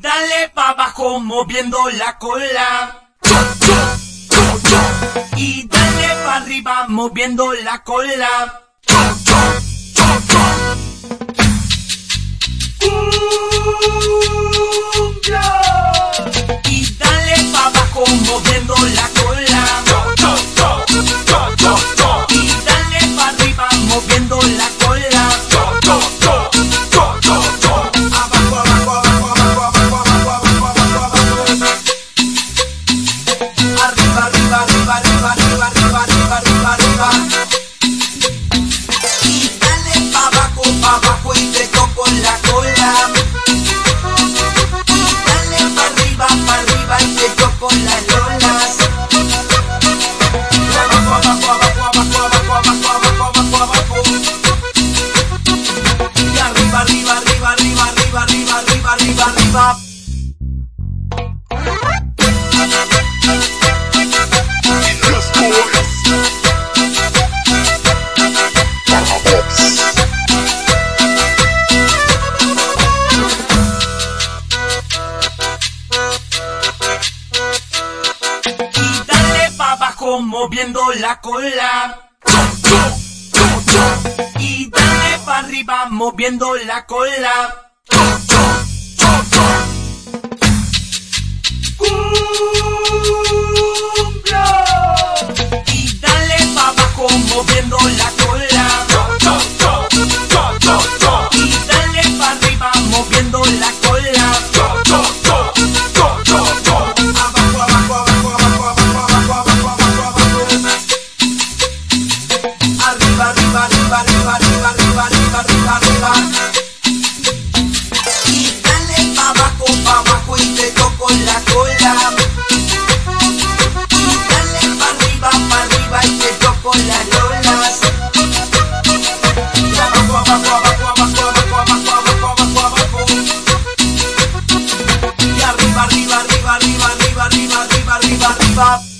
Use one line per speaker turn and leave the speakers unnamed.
dale pa' abajo moviendo la cola. Y dale pa' arriba moviendo la cola. up. moviendo la cola. Y dale para arriba moviendo la cola. Y dale pavo como viendo la cola, y dale pavo y vamos viendo la. は